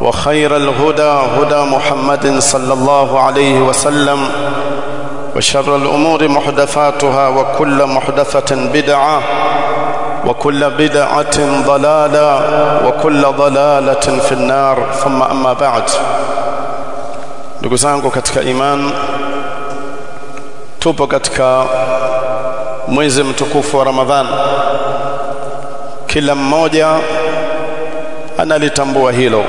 وخير الهدى هدى محمد صلى الله عليه وسلم وشر الأمور محدثاتها وكل محدثة بدعة وكل بدعة ضلالة وكل ضلالة في النار. ثم أما بعد. ndugu zangu katika iman tupo katika mwezi mtukufu wa ramadhan mmoja analitambua hilo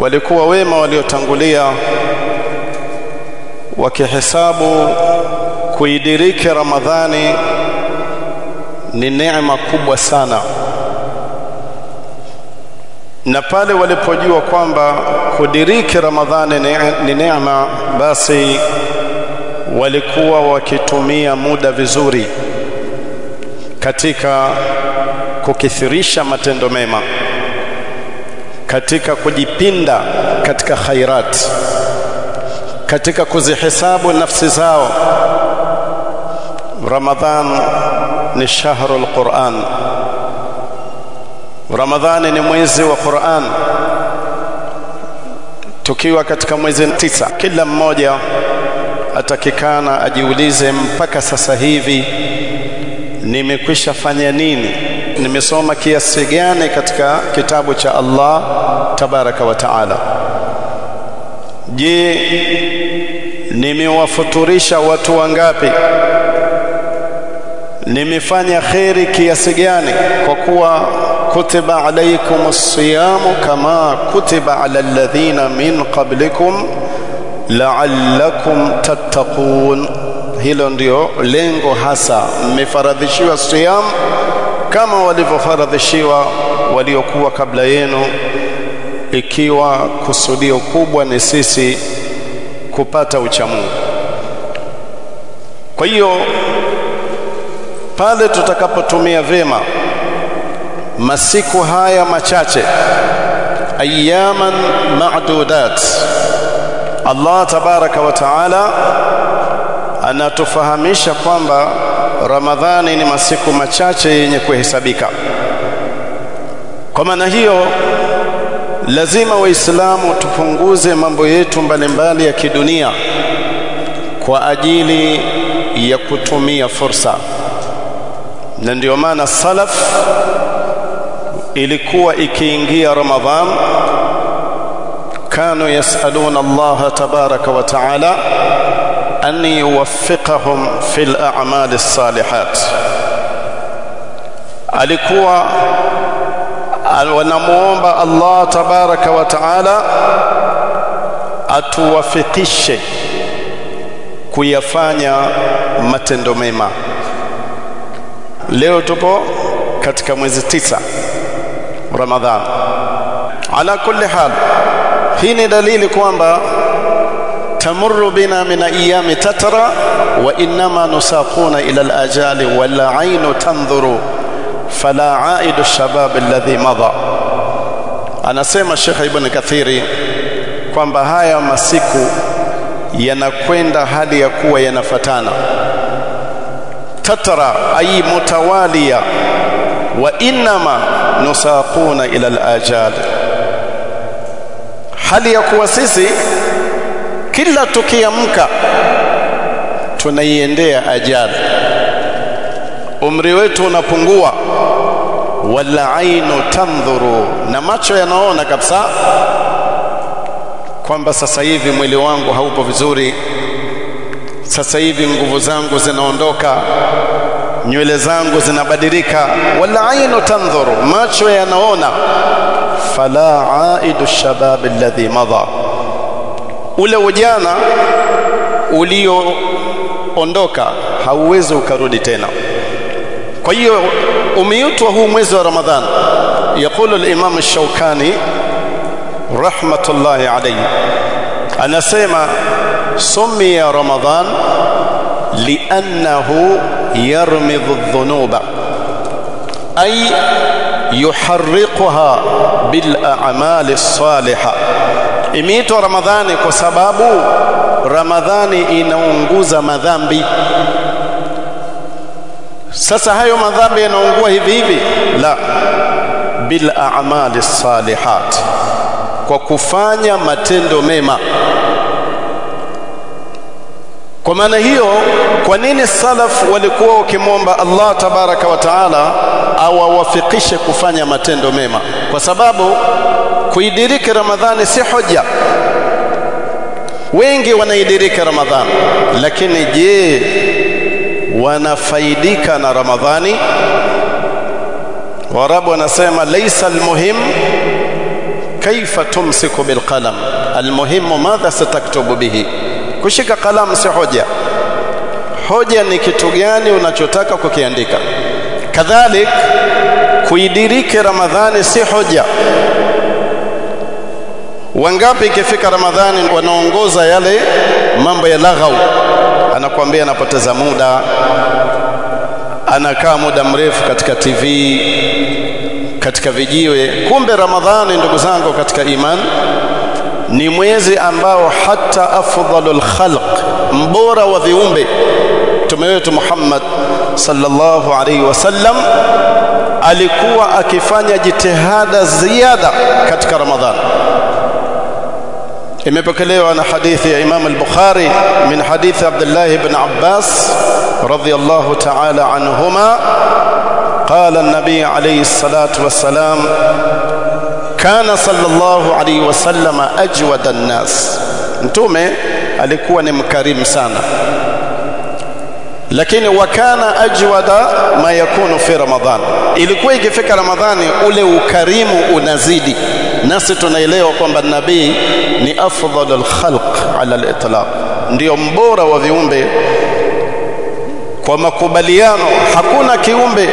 walikuwa wema waliotangulia wakihesabu kuidiriki ramadhani ni neema kubwa sana. Na pale walipojua kwamba kudiriki ramadhani ni neema basi walikuwa wakitumia muda vizuri katika kukithirisha matendo mema katika kujipinda katika khairat katika kuzihesabu nafsi zao. Ramadhan ni shahru alquran ramadhani ni mwezi wa quran. Tukiwa katika mwezi tisa kila mmoja atakikana ajiulize mpaka sasa hivi nimekwisha fanya nini? Nimesoma kiasi gani katika kitabu cha Allah tabaraka wa taala? Je nimewafuturisha watu wangapi? Nimefanya kheri kiasi gani? Kwa kuwa kutiba alaykum as-siyamu kama kutiba ala alladhina min qablikum la'allakum tattaqun hilo ndio lengo hasa. Mmefaradhishiwa siyam kama walivyofaradhishiwa waliokuwa kabla yenu. Ikiwa kusudio kubwa ni sisi kupata uchamungu kwa hiyo pale tutakapotumia vema masiku haya machache ayaman ma'dudat Allah tabaraka wa taala anatufahamisha kwamba Ramadhani ni masiku machache yenye kuhesabika. Kwa maana hiyo lazima waislamu tupunguze mambo yetu mbalimbali ya kidunia kwa ajili ya kutumia fursa. Na ndio maana salaf ilikuwa ikiingia Ramadhan kanu yasaluna Allah tabaraka wa taala أن يوفقهم في الأعمال الصالحات alikuwa wanamuomba Allah tabaraka wa taala atuwafikishe kuyafanya matendo mema leo tupo katika mwezi tisa Ramadhan ala kulli hal hii ni dalili kwamba تمر بنا من أيام تترى وإنما نساقون إلى الأجال ولا عين تنظر فلا عائد الشباب الذي مضى. أنا سيما الشيخ ابن كثير كم بهايا مسيكو ينكويند هل يكو ينفتانا تترى أي متوالية وإنما نساقون إلى الأجال هل يكو سيسي kila tukiamka tunaiendea ajali. Umri wetu unapungua. Wala ainu tandhuru. Na macho yanaona kabisa kwamba sasa hivi mwili wangu haupo vizuri. Sasa hivi nguvu zangu zinaondoka. Nywele zangu zinabadilika. Wala ainu tandhuru. Macho yanaona. Fala aidu shabab alladhi madha ule ujana ulioondoka hauwezi ukarudi tena. Kwa hiyo umiutwa huu mwezi wa Ramadhan يقول الإمام الشوكاني رحمة الله عليه أنا سيما سمي رمضان لأنه يرمض الذنوب أي يحرقها بالأعمال الصالحة imeitwa ramadhani kwa sababu ramadhani inaunguza madhambi. Sasa hayo madhambi yanaungua hivi hivi? La. Bil a'mali salihat. Kwa kufanya matendo mema. Kwa maana hiyo kwa nini salaf walikuwa wakimwomba Allah tabaraka wa taala awawafikishe kufanya matendo mema? Kwa sababu kuidiriki ramadhani si hoja. Wengi wanaidiriki ramadhani lakini je wanafaidika na ramadhani? Warabu wanasema laisa almuhim kaifa tumsiku bilqalam. Almuhimu madha sataktubu bihi. Kushika kalamu si hoja. Hoja ni kitu gani unachotaka kukiandika? Kadhalik kuidiriki ramadhani si hoja wangapi ikifika ramadhani wanaongoza yale mambo ya laghau? Anakuambia anapoteza muda anakaa muda mrefu katika TV katika vijiwe. Kumbe ramadhani ndugu zangu katika iman ni mwezi ambao hata afdalul khalq mbora wa viumbe. Mtume wetu Muhammad sallallahu alaihi wasallam alikuwa akifanya jitihada ziada katika ramadhani إما imepokelewa na حديث ya البخاري من حديث عبد الله بن عباس رضي الله تعالى عنهما قال النبي عليه الصلاة والسلام كان صلى الله عليه وسلم أجود الناس. أنتم عليكم أن مكرم سانا لكن وكان أجود ما يكون في رمضان إلي كوي في رمضان أولي وكريم ونزيدي nasi tunaelewa kwamba nabii ni afdhalul khalq ala al-itlaq. Ndio mbora wa viumbe. Kwa makubaliano hakuna kiumbe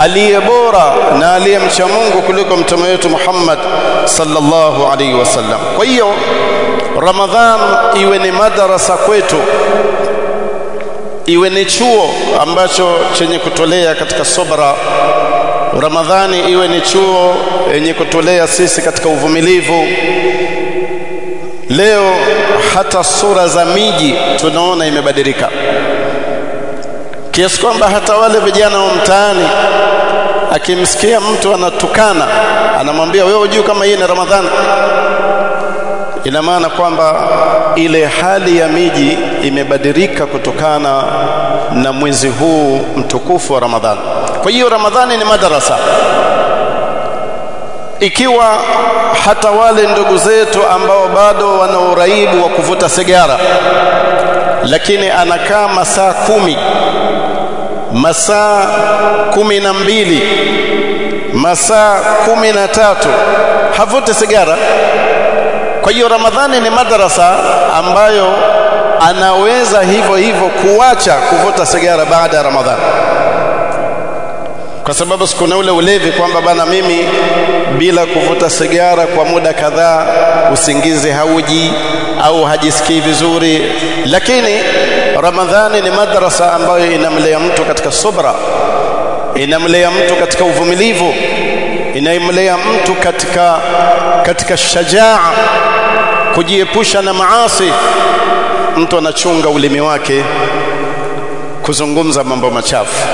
aliye bora na aliyemcha Mungu kuliko mtume wetu Muhammad sallallahu alaihi wasallam kwa hiyo Ramadhan iwe ni madarasa kwetu iwe ni chuo ambacho chenye kutolea katika sobra Ramadhani iwe ni chuo yenye kutolea sisi katika uvumilivu. Leo hata sura za miji tunaona imebadilika. Kiasi kwamba hata wale vijana wa mtaani akimsikia mtu anatukana anamwambia wewe hujui kama hii ni Ramadhani? Ina maana kwamba ile hali ya miji imebadilika kutokana na mwezi huu mtukufu wa Ramadhani. Kwa hiyo Ramadhani ni madarasa. Ikiwa hata wale ndugu zetu ambao bado wana uraibu wa kuvuta sigara, lakini anakaa masaa kumi, masaa kumi na mbili, masaa kumi na tatu havute sigara kwa hiyo Ramadhani ni madarasa ambayo anaweza hivyo hivyo kuacha kuvuta sigara baada ya Ramadhani, kwa sababu sikuna ule ulevi kwamba bana, mimi bila kuvuta sigara kwa muda kadhaa usingizi hauji au hajisikii vizuri. Lakini Ramadhani ni madrasa ambayo inamlea mtu katika subra, inamlea mtu katika uvumilivu inamlea mtu katika katika shajaa kujiepusha na maasi mtu anachunga ulimi wake kuzungumza mambo machafu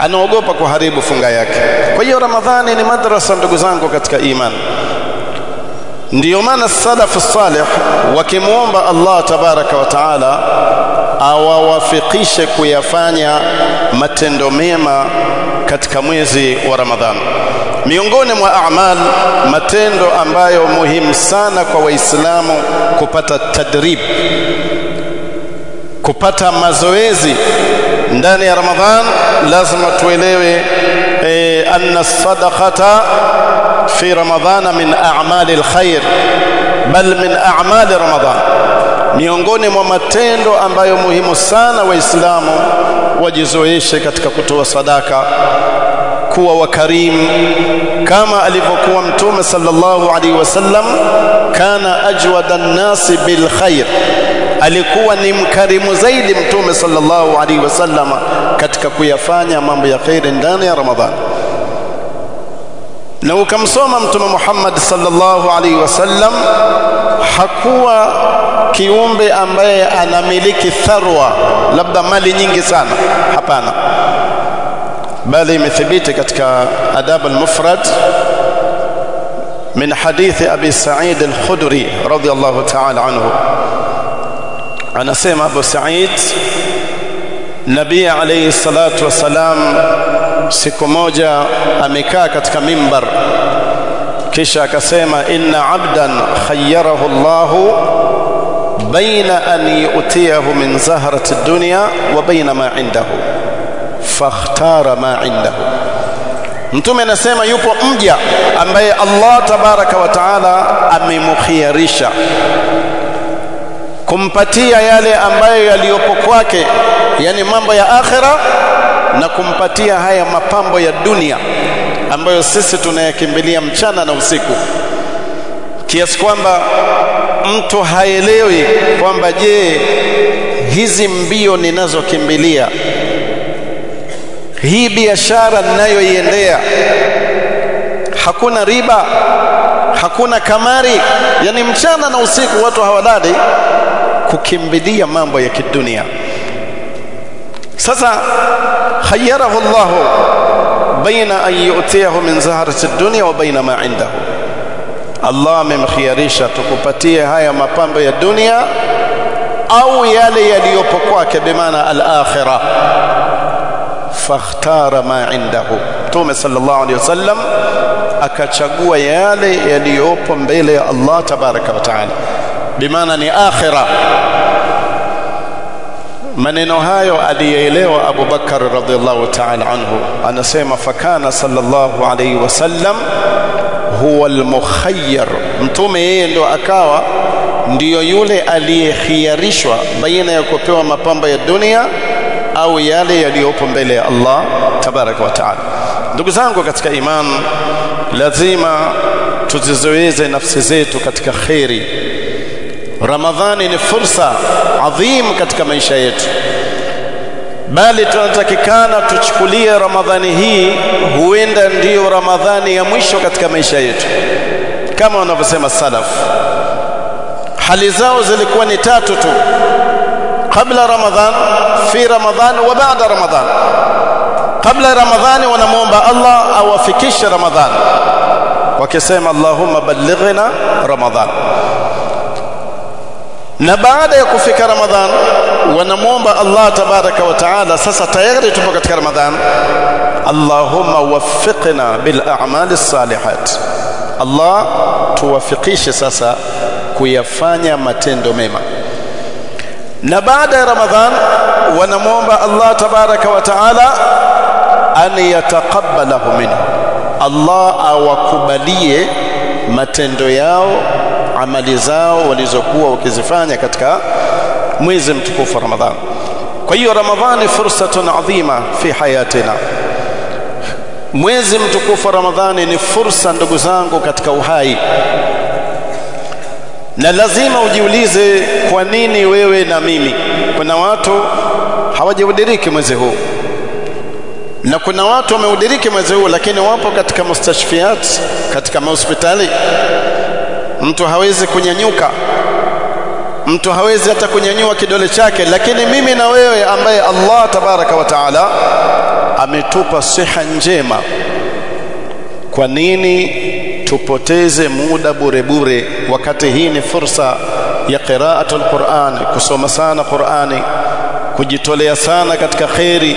anaogopa kuharibu funga yake kwa hiyo ramadhani ni madrasa ndugu zangu katika imani ndiyo maana salafu salih wakimwomba Allah tabaraka wa taala awawafikishe kuyafanya matendo mema katika mwezi wa Ramadhani. Miongoni mwa amal, matendo ambayo muhimu sana kwa Waislamu kupata tadrib, kupata mazoezi ndani ya Ramadhan, lazima tuelewe e, anna sadaqata fi ramadhana min a'mali alkhair bal min a'mali ramadhan miongoni mwa matendo ambayo muhimu sana waislamu wajizoeshe katika kutoa sadaka kuwa wakarimu kama alivyokuwa mtume sallallahu alaihi wasallam kana ajwada nnasi bil khair alikuwa ni mkarimu zaidi mtume sallallahu alaihi wasallam katika kuyafanya mambo ya khairi ndani ya ramadhani na ukamsoma mtume Muhammad sallallahu alaihi wasallam hakuwa kiumbe ambaye anamiliki tharwa labda mali nyingi sana hapana bali imethibiti katika adab al-mufrad من حديث أبي سعيد الخدري رضي الله تعالى عنه سيما أبو سعيد نبي عليه الصلاة والسلام siku moja amekaa katika mimbar kisha akasema inna abdan khayyarahu Allahu baina an yu'tiyahu min zahrati dunya wa baina ma indahu fakhtara ma indahu mtume anasema yupo mja ambaye Allah tabaraka wa taala amemkhiyarisha kumpatia yale ambayo yaliyopo kwake yani mambo ya akhera na kumpatia haya mapambo ya dunia ambayo sisi tunayakimbilia mchana na usiku. Kiasi kwamba mtu haelewi kwamba je hizi mbio ninazokimbilia hii biashara ninayoiendea hakuna riba hakuna kamari yani mchana na usiku watu hawalali kukimbilia mambo ya kidunia sasa خيره الله بين أن يؤتيه من زهرة الدنيا وبين ما عنده Allah amemkhiarisha tukupatie haya mapambo ya dunia au yale yaliyopo kwake bimaana al-akhirah fakhtara ma indahu Mtume sallallahu alaihi wasallam akachagua yale yaliyopo mbele ya Allah tabaraka wa taala. Bimaana ni akhira. Maneno hayo aliyeelewa Abu Bakar radhiallahu ta'ala anhu anasema fakana sallallahu alayhi wasallam huwa almukhayyar. Mtume yeye ndo akawa ndiyo yule aliyekhiarishwa baina ya kupewa mapambo ya dunia au yale yaliyopo mbele ya Allah tabaraka wa taala. Ndugu zangu katika iman lazima tuzizoeze nafsi zetu katika kheri Ramadhani ni fursa adhim katika maisha yetu, bali tunatakikana tuchukulie Ramadhani hii huenda ndiyo Ramadhani ya mwisho katika maisha yetu, kama wanavyosema salaf. Hali zao zilikuwa ni tatu tu, kabla Ramadhan, fi Ramadhan wa baada Ramadhan. Kabla Ramadhani wanamwomba Allah awafikishe ramadhani wakisema Allahumma ballighna Ramadhan. Na baada ya kufika Ramadhan wanamwomba Allah tabaraka wa taala, sasa tayari tupo katika Ramadhan, Allahumma waffiqna bil a'mali salihat, Allah tuwafikishe sasa kuyafanya matendo mema. Na baada ya Ramadhan wanamwomba Allah tabaraka wa taala an yataqabbalahu minhu, Allah awakubalie matendo yao amali zao walizokuwa wakizifanya katika mwezi mtukufu Ramadhan. Kwa hiyo Ramadhani fursatun adhima fi hayatina. Mwezi mtukufu Ramadhani ni fursa ndugu zangu katika uhai, na lazima ujiulize, kwa nini wewe na mimi? Kuna watu hawajaudiriki mwezi huu, na kuna watu wameudiriki mwezi huu lakini wapo katika mustashfiat katika mahospitali. Mtu hawezi kunyanyuka. Mtu hawezi hata kunyanyua kidole chake. Lakini mimi na wewe ambaye Allah tabaraka wa taala ametupa siha njema kwa nini tupoteze muda bure bure? Wakati hii ni fursa ya qiraatul Qur'an kusoma sana Qur'ani kujitolea sana katika khairi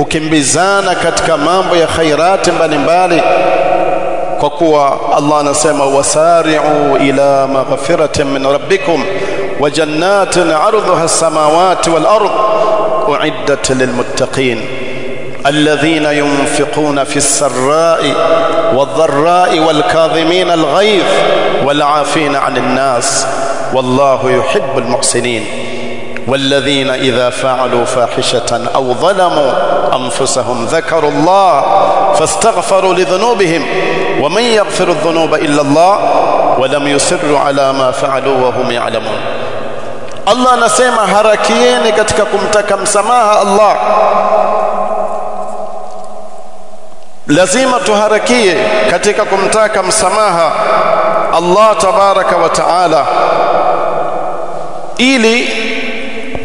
kukimbizana katika mambo ya khairati mbalimbali kwa kuwa Allah anasema wasari'u ila maghfiratin min rabbikum wa jannatin 'arduha as-samawati wal ard u'iddat lilmuttaqin الذين ينفقون في السراء والضراء والكاظمين الغيظ والعافين عن الناس والله يحب المحسنين والذين إذا فعلوا فاحشة أو ظلموا أنفسهم ذكروا الله فاستغفروا لذنوبهم ومن يغفر الذنوب إلا الله ولم يسروا على ما فعلوا وهم يعلمون. الله harakieni katika kumtaka msamaha Allah lazima tuharakie katika kumtaka msamaha Allah tabaraka wa taala ili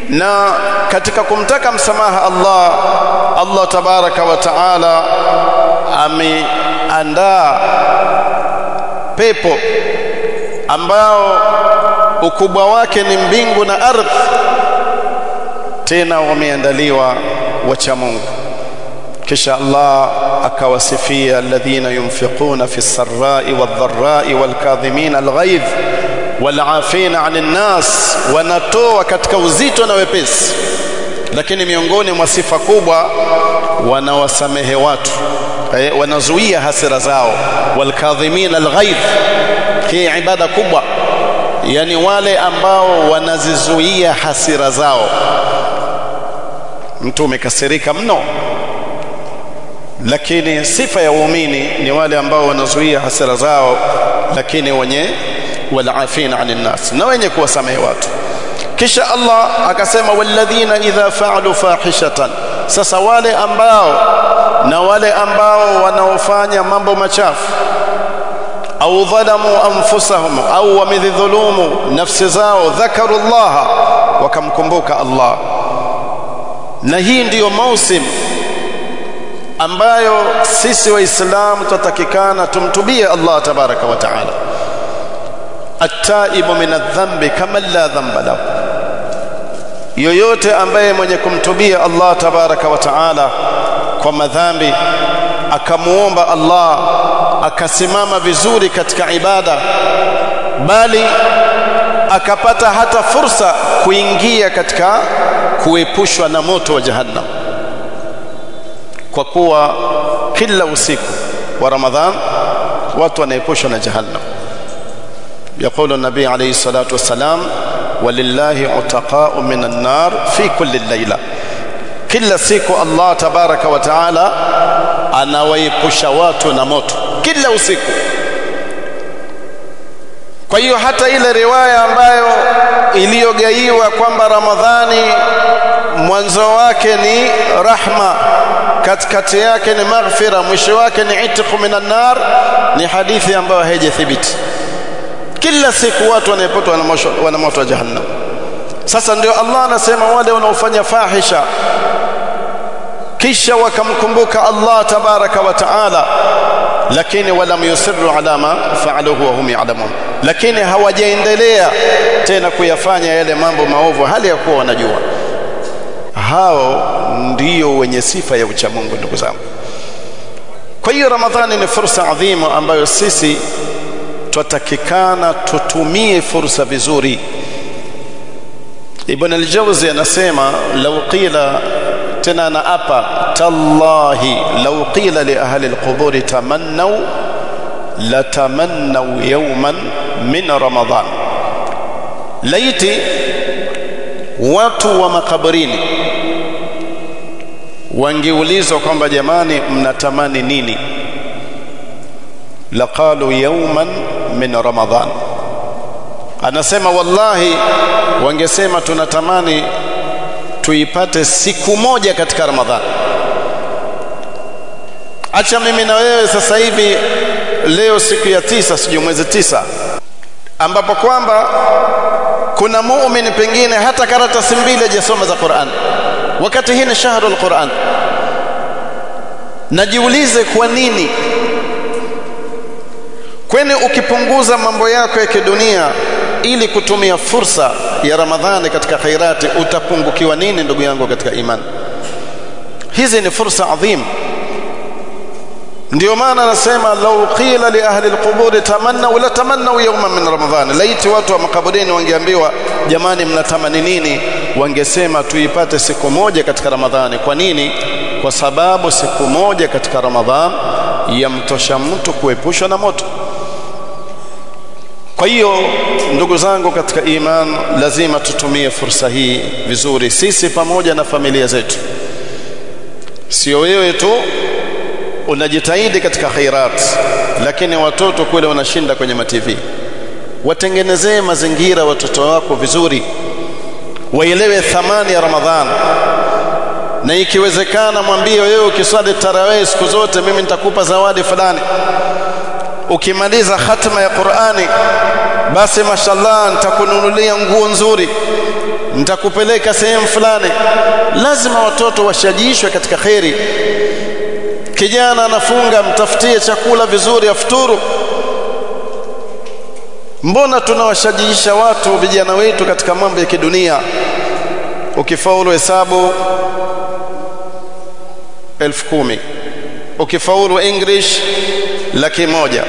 na katika kumtaka msamaha Allah Allah tabaraka wa taala ameandaa pepo ambao ukubwa wake ni mbingu na ardhi. Tena wameandaliwa wacha Mungu. Kisha Allah akawasifia alladhina yunfiquna fi sarrai wadharrai walkadhimina alghaidh walafina anin nas wanatoa katika uzito na wepesi. Lakini miongoni mwa sifa kubwa wanawasamehe watu. Eh, wanazuia hasira zao. Walkadhimina alghaidh hii ibada kubwa. Yani wale ambao wanazizuia hasira zao. Mtu umekasirika mno. Lakini sifa ya waumini ni wale ambao wanazuia hasira zao lakini wenye والعافين عن الناس. نوين يكوى سمهوات كش الله أكسيما والذين إذا فعلوا فاحشة. سسا والي أمباو. نوالي أمباو ونوفان يمامبو مشاف. أو ظلموا أنفسهم. أو ومذي ظلوموا نفس زاو. ذكروا الله. وكم كنبوك الله. نهين ديو موسم. ambayo sisi waislamu tutatakikana tumtubie Allah tabaraka wa taala at-taibu min adh-dhanbi kama la dhanba lahu. Yoyote ambaye mwenye kumtubia Allah tabaraka wa taala kwa madhambi akamuomba Allah akasimama vizuri katika ibada bali akapata hata fursa kuingia katika kuepushwa na moto wa jahannam. Kwa kuwa kila usiku wa Ramadhan watu wanaepushwa na jahannam يقول النبي عليه الصلاة والسلام ولله عتقاء من النار في كل الليلة kila siku Allah tabaraka wa taala anawaepusha watu na moto kila usiku kwa hiyo hata ile riwaya ambayo iliyogaiwa kwamba Ramadhani mwanzo wake ni rahma katikati yake ni maghfira mwisho wake ni itqu minan nar ni hadithi ambayo haijathibiti kila siku watu wanayepotwa wana moto wa jahannam. Sasa ndio Allah anasema wale wanaofanya fahisha kisha wakamkumbuka Allah tabaraka wa taala lakini walam yusirru ala ma fa'aluhu wa hum ya'lamun. Lakini hawajaendelea tena kuyafanya yale mambo maovu hali ya kuwa wanajua. Hao ndiyo wenye sifa ya uchamungu ndugu zangu. Kwa hiyo ramadhani ni fursa adhimu ambayo sisi twatakikana tutumie fursa vizuri ibn al-jawzi anasema law qila tena na apa tallahi law qila li ahli al-qubur tamannaw latamannaw yawman min ramadan laiti watu wa makaburini wangeulizwa kwamba jamani mnatamani nini laqalu yawman min Ramadhan. anasema wallahi wangesema tunatamani tuipate siku moja katika ramadhan acha mimi na wewe sasa hivi leo siku ya tisa sijui mwezi tisa ambapo kwamba kuna muumini pengine hata karatasi mbili hajasoma za Qur'an. Wakati hii ni shahrul Qur'an. Najiulize kwa nini kwani ukipunguza mambo yako ya kidunia ili kutumia fursa ya Ramadhani katika khairati utapungukiwa nini ndugu yangu katika imani hizi ni fursa adhim. Ndio maana anasema lau qila li ahli alqubur tamannaw la tamannaw yawman min ramadhan laiti watu wa makaburini wangeambiwa jamani mnatamani nini? Wangesema tuipate siku moja katika ramadhani. Kwa nini? Kwa sababu siku moja katika ramadhan yamtosha mtu kuepushwa na moto kwa hiyo ndugu zangu katika iman lazima tutumie fursa hii vizuri sisi pamoja na familia zetu. Sio wewe tu unajitahidi katika khairat lakini watoto kule wanashinda kwenye mativi watengenezee mazingira watoto wako vizuri. Waelewe thamani ya ramadhan. Na ikiwezekana mwambie wewe ukiswali tarawih siku zote mimi nitakupa zawadi fulani ukimaliza khatma ya Qur'ani basi mashallah nitakununulia nguo nzuri. Nitakupeleka sehemu fulani. Lazima watoto washajiishwe katika kheri. Kijana anafunga mtafutie chakula vizuri afuturu. Mbona tunawashajiisha watu vijana wetu katika mambo ya kidunia? Ukifaulu hesabu elfu kumi. Ukifaulu english laki moja.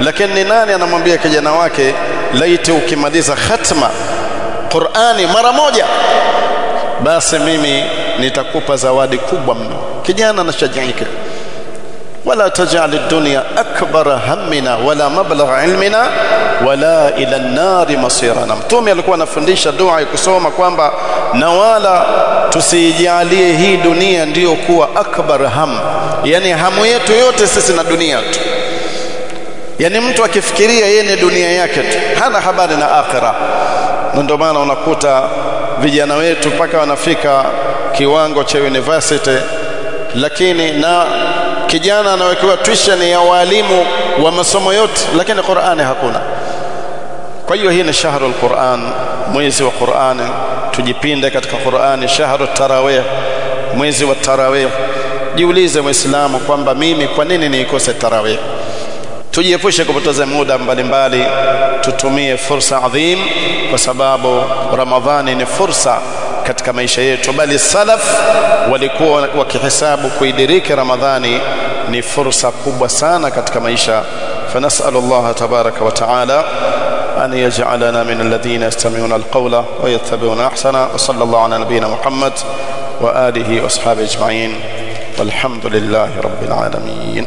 Lakini ni nani anamwambia kijana wake laiti ukimaliza khatma Qur'ani mara moja basi mimi nitakupa zawadi kubwa mno. Kijana anashajiika wala tajali dunia akbara hammina wala mablagha ilmina wala ila nari masirana. Mtume alikuwa anafundisha dua ya kusoma kwamba na wala tusijalie hii dunia ndiyo kuwa akbar ham yani hamu yetu yote sisi na dunia tu yani mtu akifikiria yeye ni dunia yake tu hana habari na akhira. Na ndio maana unakuta vijana wetu mpaka wanafika kiwango cha university lakini na kijana anawekewa tuition ya walimu wa masomo yote lakini Qur'ani hakuna. Kwa hiyo hii ni shahru al-Qur'an mwezi wa Qur'ani tujipinde katika Qur'ani shahru tarawih mwezi wa tarawih. Jiulize muislamu kwamba mimi kwa nini niikose tarawih tujiepushe kupoteza muda mbalimbali tutumie fursa adhim kwa sababu ramadhani ni fursa katika maisha yetu bali salaf walikuwa wakihesabu kuidiriki ramadhani ni fursa kubwa sana katika maisha فنسأل الله تبارك وتعالى أن يجعلنا من الذين يستمعون القول ويتبعون أحسنه وصلى الله على نبينا محمد وآله وأصحابه أجمعين والحمد لله رب العالمين